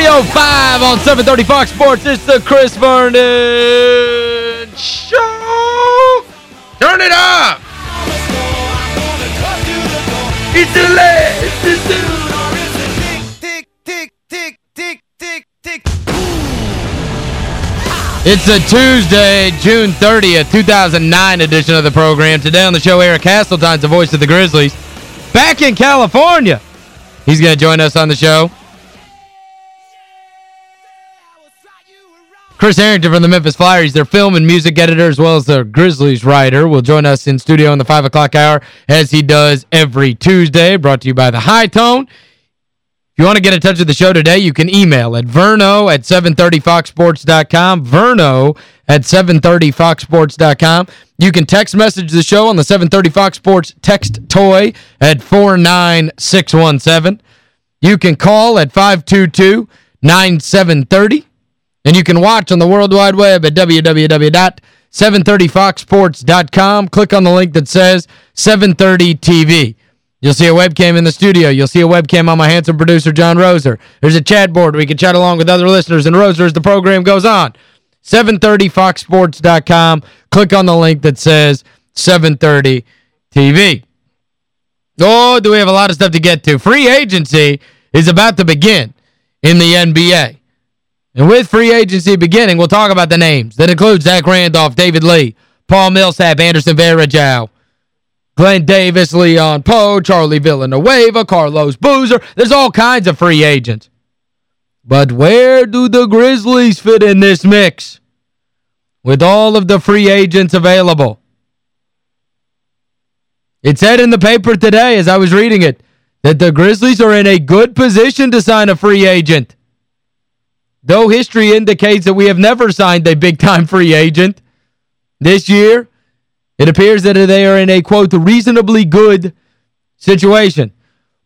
305 on 730 Fox Sports. It's the Chris Vernon Show. Turn it up! It's the last. It's the It's a Tuesday, June 30th, 2009 edition of the program. Today on the show, Eric Hasseltine's the voice of the Grizzlies. Back in California. He's going to join us on the show. Chris Harrington from the Memphis Flyers. Their film and music editor as well as their Grizzlies writer. Will join us in studio in the 5 o'clock hour as he does every Tuesday. Brought to you by The Hi-Tone. If you want to get in touch with the show today, you can email at verno at 730foxsports.com. Verno at 730foxsports.com. You can text message the show on the 730 Fox Sports text toy at 49617. You can call at 522-9730. And you can watch on the World Wide Web at www.730foxsports.com. Click on the link that says 730 TV. You'll see a webcam in the studio. You'll see a webcam on my handsome producer, John Roser. There's a chat board we can chat along with other listeners and Roser as the program goes on. 730foxsports.com. Click on the link that says 730 TV. Oh, do we have a lot of stuff to get to. Free agency is about to begin in the NBA. And with free agency beginning, we'll talk about the names. That includes Zach Randolph, David Lee, Paul Millsap, Anderson Varejao, Glen Davis, Leon Powe, Charlie Villanueva, Carlos Boozer. There's all kinds of free agents. But where do the Grizzlies fit in this mix? With all of the free agents available. It said in the paper today as I was reading it that the Grizzlies are in a good position to sign a free agent. Though history indicates that we have never signed a big-time free agent this year, it appears that they are in a, quote, reasonably good situation.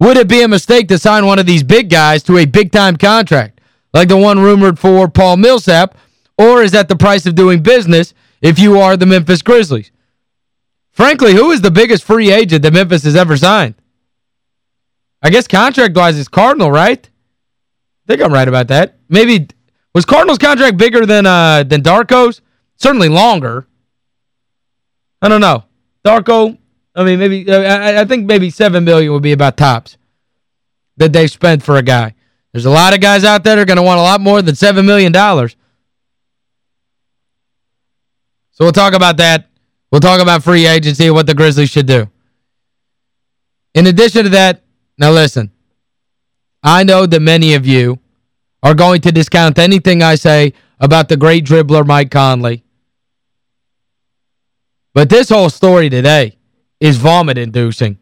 Would it be a mistake to sign one of these big guys to a big-time contract, like the one rumored for Paul Millsap, or is that the price of doing business if you are the Memphis Grizzlies? Frankly, who is the biggest free agent that Memphis has ever signed? I guess contract-wise it's Cardinal, right? Think I'm right about that. Maybe, was Cardinals' contract bigger than uh than Darko's? Certainly longer. I don't know. Darko, I mean, maybe, I, I think maybe 7 million would be about tops that they've spent for a guy. There's a lot of guys out there that are going to want a lot more than 7 million. dollars. So we'll talk about that. We'll talk about free agency and what the Grizzlies should do. In addition to that, now listen, I know that many of you are going to discount anything I say about the great dribbler Mike Conley. But this whole story today is vomit-inducing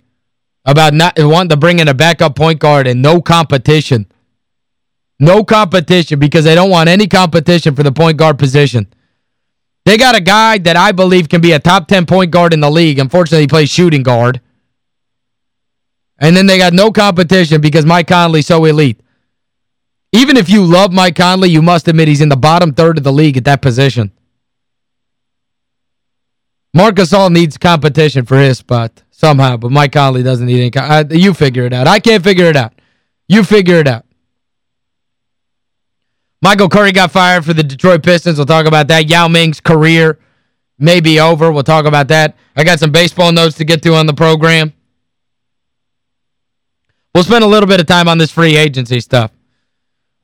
about not wanting to bring in a backup point guard and no competition. No competition because they don't want any competition for the point guard position. They got a guy that I believe can be a top 10 point guard in the league. Unfortunately, he plays shooting guard. And then they got no competition because Mike Conley's so elite. Even if you love Mike Conley, you must admit he's in the bottom third of the league at that position. Marc Gasol needs competition for his spot somehow, but Mike Conley doesn't need any. You figure it out. I can't figure it out. You figure it out. Michael Curry got fired for the Detroit Pistons. We'll talk about that. Yao Ming's career may be over. We'll talk about that. I got some baseball notes to get to on the program. We'll spend a little bit of time on this free agency stuff.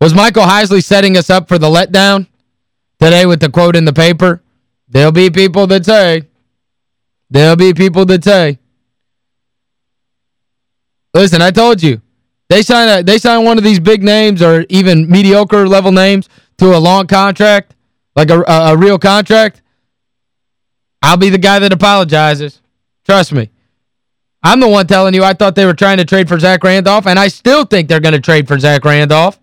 Was Michael Heisley setting us up for the letdown today with the quote in the paper? There'll be people that say. There'll be people that say. Listen, I told you. They sign a, they sign one of these big names or even mediocre level names to a long contract, like a, a, a real contract. I'll be the guy that apologizes. Trust me. I'm the one telling you I thought they were trying to trade for Zach Randolph, and I still think they're going to trade for Zach Randolph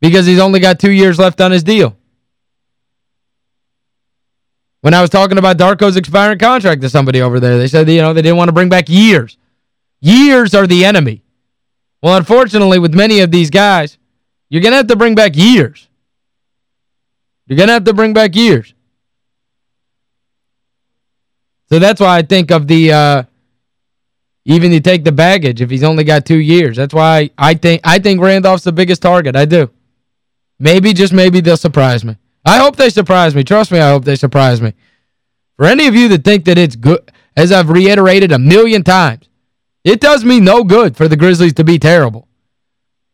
because he's only got two years left on his deal. When I was talking about Darko's expiring contract to somebody over there, they said, you know, they didn't want to bring back years. Years are the enemy. Well, unfortunately, with many of these guys, you're going to have to bring back years. You're going to have to bring back years. So that's why I think of the uh, even you take the baggage if he's only got two years. That's why I think I think Randolph's the biggest target. I do. Maybe, just maybe, they'll surprise me. I hope they surprise me. Trust me, I hope they surprise me. For any of you that think that it's good, as I've reiterated a million times, it does me no good for the Grizzlies to be terrible.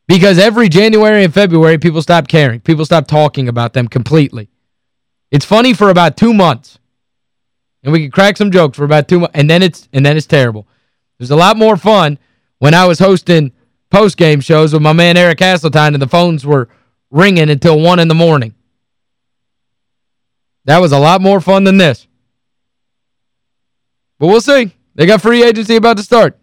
Because every January and February, people stop caring. People stop talking about them completely. It's funny for about two months. And we can crack some jokes for about two months. And then it's and then it's terrible. It was a lot more fun when I was hosting post-game shows with my man Eric Hasseltine and the phones were ringing until 1 in the morning. That was a lot more fun than this. But we'll see. They got free agency about to start.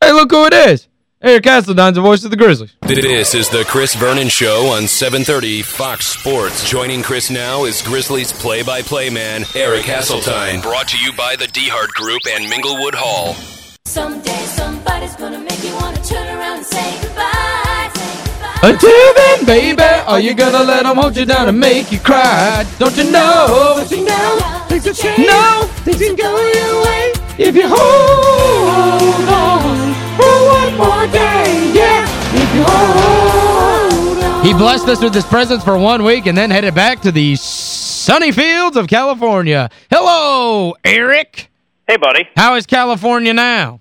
Hey, look who it is. Eric Hasseltine's the voice of the Grizzlies. This is the Chris Vernon Show on 730 Fox Sports. Joining Chris now is Grizzlies play-by-play man Eric Hasseltine. Brought to you by the DeHart Group and Minglewood Hall. Someday somebody's gonna make you wanna turn around and say goodbye. Say goodbye. Until then, baby, are you gonna let them hold you down and make you cry? Don't you know? Don't you know? Things will change. No, things can go your way if you hold on for one more day. Yeah, if you hold on. He blessed us with his presence for one week and then headed back to the sunny fields of California. Hello, Eric. Hey, buddy. How is California now?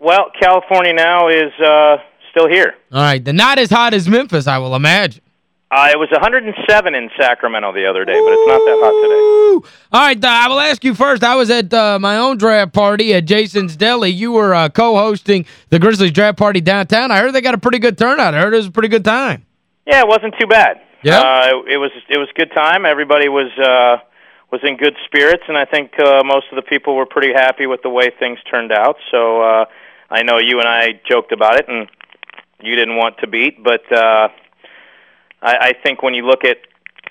Well, California now is uh, still here. All right, then not as hot as Memphis, I will imagine. Uh, it was 107 in Sacramento the other day, but it's not that hot today. All right, uh, I will ask you first. I was at uh, my own draft party at Jason's Deli. You were uh, co-hosting the Grizzlies draft party downtown. I heard they got a pretty good turnout. I heard it was a pretty good time. Yeah, it wasn't too bad. Yeah? Uh, it was it was a good time. Everybody was uh, was in good spirits, and I think uh, most of the people were pretty happy with the way things turned out. So uh, I know you and I joked about it, and you didn't want Thabeet, but uh, I, I think when you look at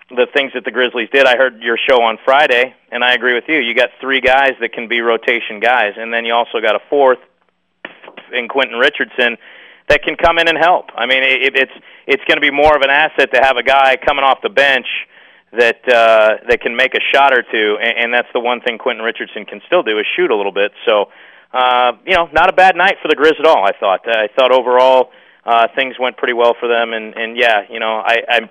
the things that the Grizzlies did, I heard your show on Friday, and I agree with you. You got three guys that can be rotation guys, and then you also got a fourth in Quentin Richardson that can come in and help. I mean, it, it's it's going to be more of an asset to have a guy coming off the bench that uh, that can make a shot or two, and, and that's the one thing Quentin Richardson can still do is shoot a little bit. So, uh, you know, not a bad night for the Grizz at all. I thought. I thought overall uh, things went pretty well for them, and and yeah, you know, I I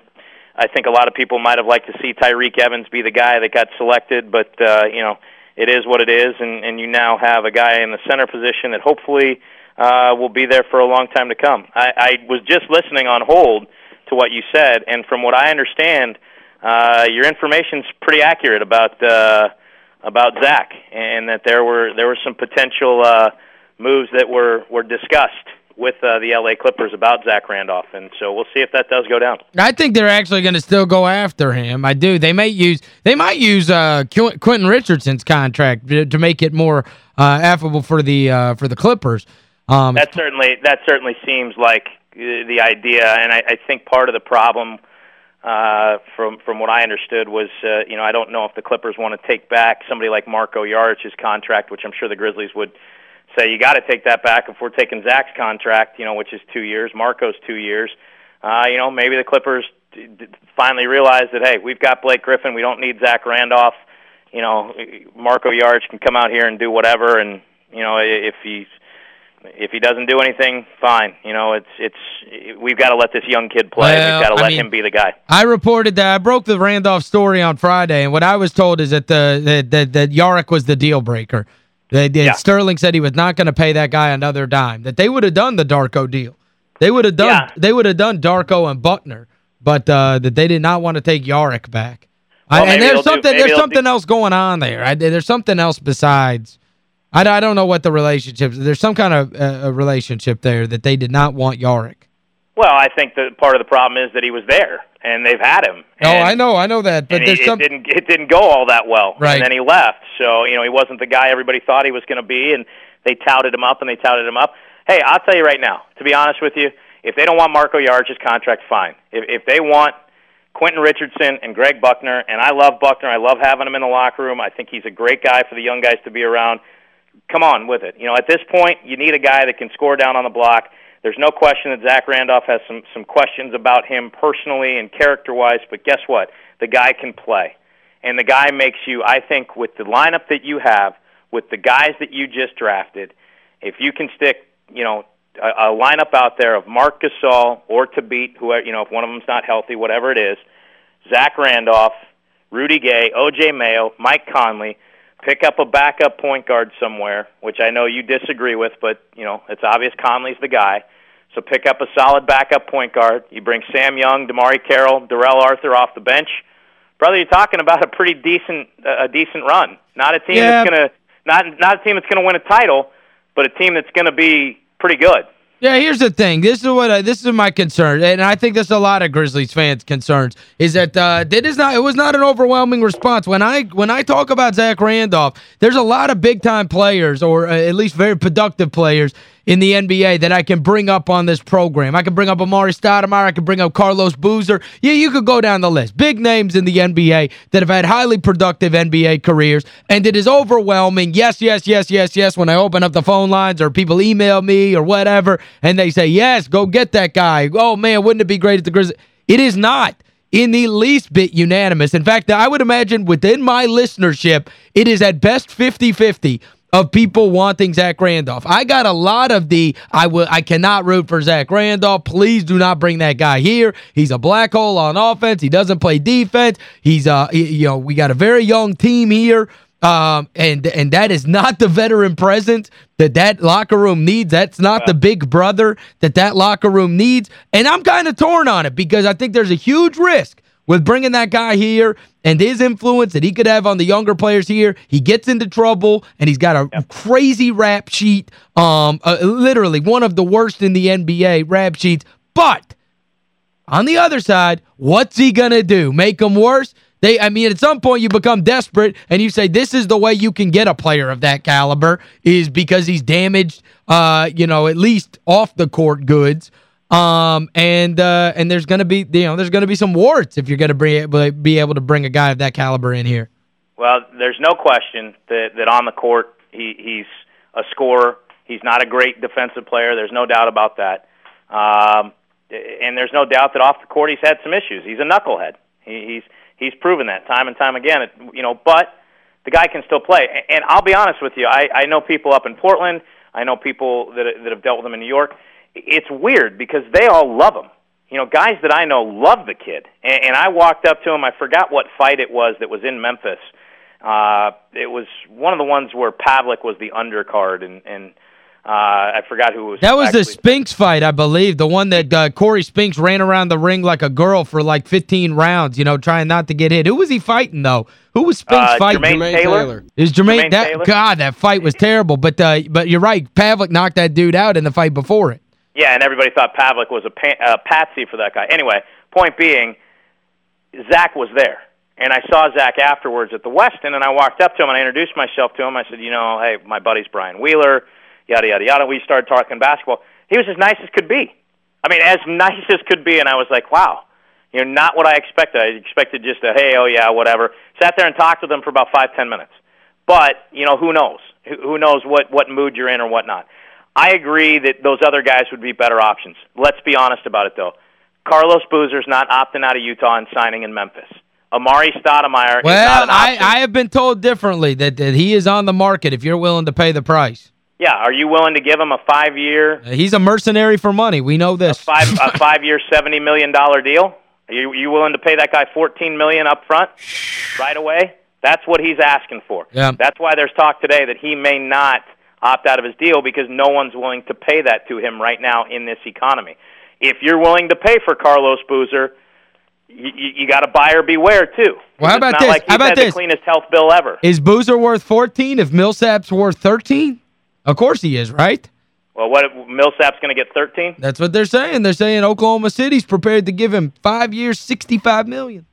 I think a lot of people might have liked to see Tyreke Evans be the guy that got selected, but uh, you know, it is what it is, and and you now have a guy in the center position that hopefully uh, will be there for a long time to come. I, I was just listening on hold to what you said, and from what I understand, uh, your information's pretty accurate about uh, about Zach, and that there were there were some potential uh, moves that were were discussed with uh, the LA Clippers about Zach Randolph, and so we'll see if that does go down. I think they're actually going to still go after him. I do. They may use they might use uh, Quentin Richardson's contract to, to make it more uh, affable for the uh, for the Clippers. Um, That certainly that certainly seems like the idea, and I, I think part of the problem, uh, from from what I understood, was uh, you know I don't know if the Clippers want to take back somebody like Marko Jaric's contract, which I'm sure the Grizzlies would say you got to take that back if we're taking Zach's contract, you know, which is two years, Marko's two years. Uh, you know, maybe the Clippers d- d- finally realize that hey, we've got Blake Griffin, we don't need Zach Randolph. You know, Marko Jaric can come out here and do whatever, and you know if he's if he doesn't do anything, fine. You know, it's it's we've got to let this young kid play. Well, we've got to I let mean- him be the guy. I reported that I broke the Randolph story on Friday, and what I was told is that the that that, that Jaric was the deal breaker. That, Yeah. Sterling said he was not going to pay that guy another dime. That they would have done the Darko deal. They would have done Yeah. they would have done Darko and Buckner, but uh, that they did not want to take Jaric back. I- and there's they'll do- something there's something do- else going on there. I, there's something else besides I, I don't know what the relationship is. There's some kind of uh, relationship there that they did not want Jaric. Well, I think that part of the problem is that he was there and they've had him. Oh, I know, I know that, but there's it, some it didn't it didn't go all that well. Right. And then he left. So, you know, he wasn't the guy everybody thought he was going to be and they touted him up and they touted him up. Hey, I'll tell you right now, to be honest with you, if they don't want Marko Jaric's contract, fine. If if they want Quentin Richardson and Greg Buckner, and I love Buckner, I love having him in the locker room. I think he's a great guy for the young guys to be around. Come on with it. You know, at this point, you need a guy that can score down on the block. There's no question that Zach Randolph has some some questions about him personally and character wise, but guess what? The guy can play, and the guy makes you. I think with the lineup that you have, with the guys that you just drafted, if you can stick, you know, a, a lineup out there of Marc Gasol or Thabeet whoever, you know, if one of them's not healthy, whatever it is, Zach Randolph, Rudy Gay, O.J. Mayo, Mike Conley. Pick up a backup point guard somewhere, which I know you disagree with, but you know it's obvious Conley's the guy. So pick up a solid backup point guard. You bring Sam Young, DeMarre Carroll, Darrell Arthur off the bench. Brother, you're talking about a pretty decent a decent run. Not a team Yeah. that's gonna not not a team that's gonna win a title, but a team that's gonna be pretty good. Yeah, here's the thing. This is what I, this is my concern, and I think there's a lot of Grizzlies fans' concerns. Is that uh, it is not it was not an overwhelming response when I when I talk about Zach Randolph. There's a lot of big time players, or uh, at least very productive players in the NBA that I can bring up on this program. I can bring up Amar'e Stoudemire. I can bring up Carlos Boozer. Yeah, you could go down the list. Big names in the NBA that have had highly productive NBA careers, and it is overwhelming. Yes, yes, yes, yes, yes. When I open up the phone lines or people email me or whatever, and they say, yes, go get that guy. Oh, man, wouldn't it be great if the Grizzlies... It is not in the least bit unanimous. In fact, I would imagine within my listenership, it is at best 50-50 of people wanting Zach Randolph. I got a lot of the, I will, I cannot root for Zach Randolph. Please do not bring that guy here. He's a black hole on offense. He doesn't play defense. He's, uh, you know, we got a very young team here. Um, and and that is not the veteran presence that that locker room needs. That's not the big brother that that locker room needs. And I'm kind of torn on it because I think there's a huge risk with bringing that guy here and his influence that he could have on the younger players here. He gets into trouble, and he's got a crazy rap sheet, um, uh, literally one of the worst in the NBA rap sheets. But on the other side, what's he going to do? Make them worse? They, I mean, at some point you become desperate and you say this is the way you can get a player of that caliber is because he's damaged, uh, you know, at least off the court goods. Um, and uh, and there's going to be, you know, there's going to be some warts if you're going to be able, to bring a guy of that caliber in here. Well, there's no question that that on the court he he's a scorer. He's not a great defensive player. There's no doubt about that. Um, and there's no doubt that off the court he's had some issues. He's a knucklehead. He, he's he's proven that time and time again. You know, but the guy can still play. And I'll be honest with you, I, I know people up in Portland. I know people that that have dealt with him in New York. It's weird because they all love him. You know, guys that I know love the kid. And, and I walked up to him. I forgot what fight it was that was in Memphis. Uh, it was one of the ones where Pavlik was the undercard, and and uh, I forgot who was. That was the actually- Spinks fight, I believe. The one that uh, Corey Spinks ran around the ring like a girl for like 15 rounds, you know, trying not to get hit. Who was he fighting, though? Who was Spinks Uh, fighting? Jermaine Jermaine Taylor? Taylor. Is Jermaine, Jermaine that Taylor? God, that fight was terrible. But uh, but you're right. Pavlik knocked that dude out in the fight before it. Yeah, and everybody thought Pavlik was a pa- patsy for that guy. Anyway, point being, Zach was there, and I saw Zach afterwards at the Westin, and I walked up to him and I introduced myself to him. I said, you know, hey, my buddy's Brian Wheeler, yada yada yada. We started talking basketball. He was as nice as could be. I mean, as nice as could be, and I was like, wow. You know, not what I expected. I expected just a hey, oh yeah, whatever. Sat there and talked with him for about five, ten minutes. But you know, who knows? Who who knows what what mood you're in or whatnot. I agree that those other guys would be better options. Let's be honest about it, though. Carlos Boozer's not opting out of Utah and signing in Memphis. Amar'e Stoudemire Well, I. I have been told differently that, that he is on the market if you're willing to pay the price. yeah, are you willing to give him a five-year, Uh, He's a mercenary for money. We know this. five a five-year, seventy million dollar deal? Are you you willing to pay that guy fourteen million up front right away? That's what he's asking for. Yeah. That's why there's talk today that he may not opt out of his deal because no one's willing to pay that to him right now in this economy. If you're willing to pay for Carlos Boozer, you, you, you got to buyer beware too. Well, how about this? Like How about this? the cleanest health bill ever. Is Boozer worth 14 if Millsap's worth 13? Of course he is, right? Well, what Millsap's going to get 13? That's what they're saying. They're saying Oklahoma City's prepared to give him five years, 65 million.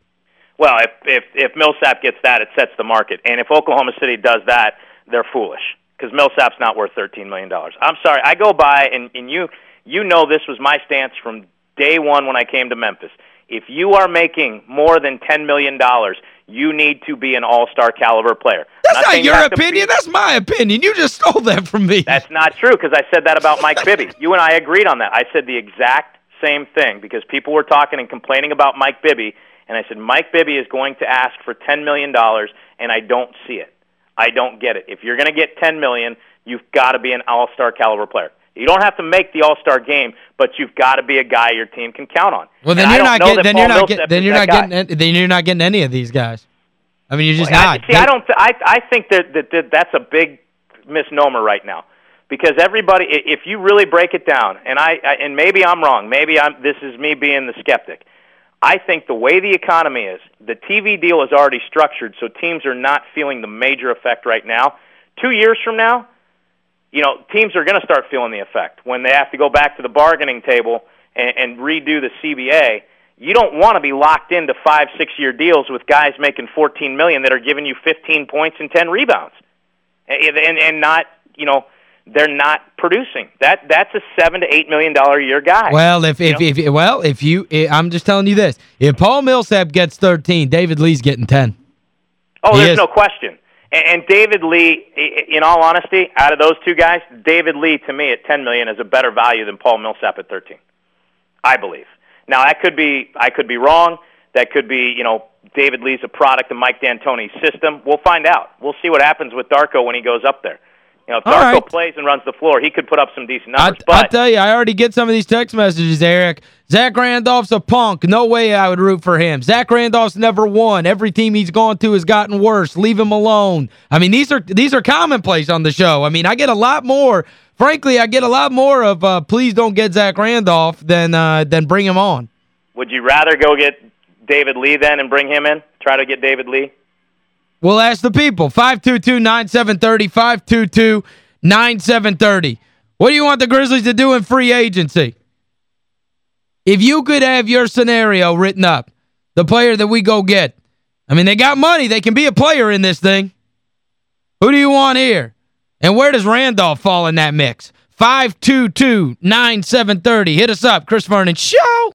Well, if if if Millsap gets that, it sets the market. And if Oklahoma City does that, they're foolish because Millsap's not worth 13 million dollars. I'm sorry. I go by and and you you know this was my stance from day 1 when I came to Memphis. If you are making more than 10 million dollars, you need to be an all-star caliber player. That's not you your have be- opinion. That's my opinion. You just stole that from me. That's not true because I said that about Mike Bibby. You and I agreed on that. I said the exact same thing because people were talking and complaining about Mike Bibby, and I said Mike Bibby is going to ask for ten million dollars, and I don't see it. I don't get it. If you're going to get ten million, you've got to be an all-star caliber player. You don't have to make the all-star game, but you've got to be a guy your team can count on. Well, then And you're not getting then Paul you're not getting then you're not guy. getting then you're not getting any of these guys. I mean, you're just I- not. see, I don't. Th- I I think that, that that that's a big misnomer right now because everybody. i- If you really break it down, and I, I and maybe I'm wrong. Maybe I'm. This is me being the skeptic. I think the way the economy is, the TV deal is already structured, so teams are not feeling the major effect right now. Two years from now, you know, teams are going to start feeling the effect when they have to go back to the bargaining table and, and redo the CBA. You don't want to be locked into five, six-year deals with guys making 14 million that are giving you 15 points and 10 rebounds, and and, and not, you know, they're not producing. That that's a seven to eight million dollar a year guy. Well, if if, You if well, if you eh, I'm just telling you this. If Paul Millsap gets 13, David Lee's getting 10. Oh, He there's is. no question. And, and David Lee, in all honesty, out of those two guys, David Lee to me at 10 million is a better value than Paul Millsap at 13. I believe. Now that could be I could be wrong. That could be you know David Lee's a product of Mike D'Antoni's system. We'll find out. We'll see what happens with Darko when he goes up there. You know, if All Darko right. plays and runs the floor, he could put up some decent numbers. I'll but tell you, I already get some of these text messages, Eric. Zach Randolph's a punk. No way I would root for him. Zach Randolph's never won. Every team he's gone to has gotten worse. Leave him alone. I mean, these are these are commonplace on the show. I mean, I get a lot more. Frankly, I get a lot more of uh, please don't get Zach Randolph than uh, than bring him on. would you rather go get David Lee then and bring him in? Try to get David Lee. We'll ask the people. 522-9730, 522-9730. What do you want the Grizzlies to do in free agency? If you could have your scenario written up, the player that we go get, I mean, they got money. They can be a player in this thing. Who do you want here? And where does Randolph fall in that mix? 522-9730. Hit us up. Chris Vernon Show.